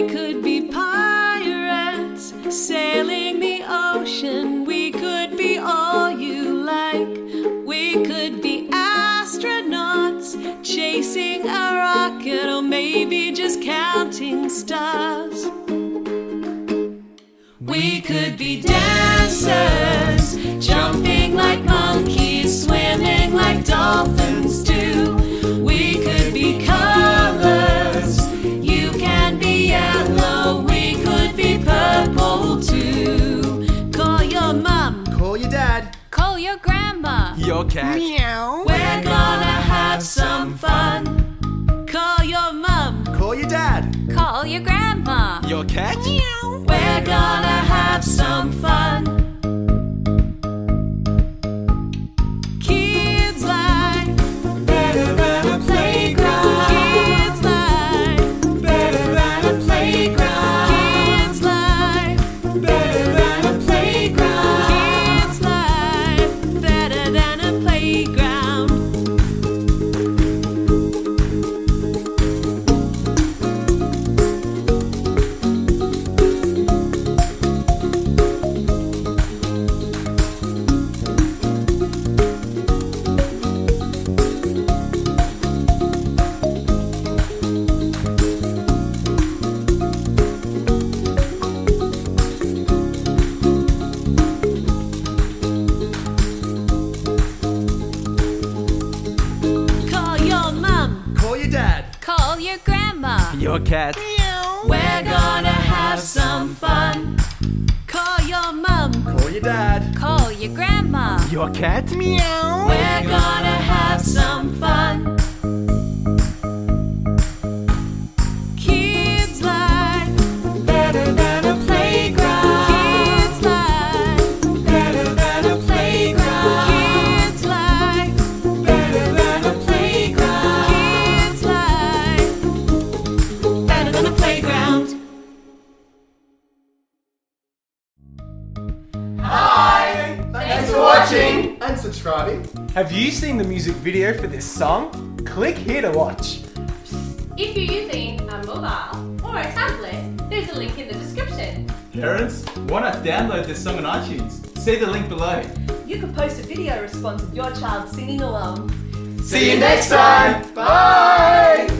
We could be pirates sailing the ocean. We could be all you like. We could be astronauts chasing a rocket, or maybe just counting stars. We could be dancers, jumping like your grandma. Your cat. Meow. we're gonna have some fun. Call your mum, Call your dad. Call your grandma. Your cat. Meow. we're gonna have some fun. Dad. Call your grandma. Your cat. We're gonna have some fun. Call your mum. Call your dad. Call your grandma. Your cat. Meow. We're gonna for watching and subscribing. Have you seen the music video for this song? Click here to watch. If you're using a mobile or a tablet, there's a link in the description. Parents, why not download this song on iTunes? See the link below. You can post a video response of your child singing along. See you next time. Bye.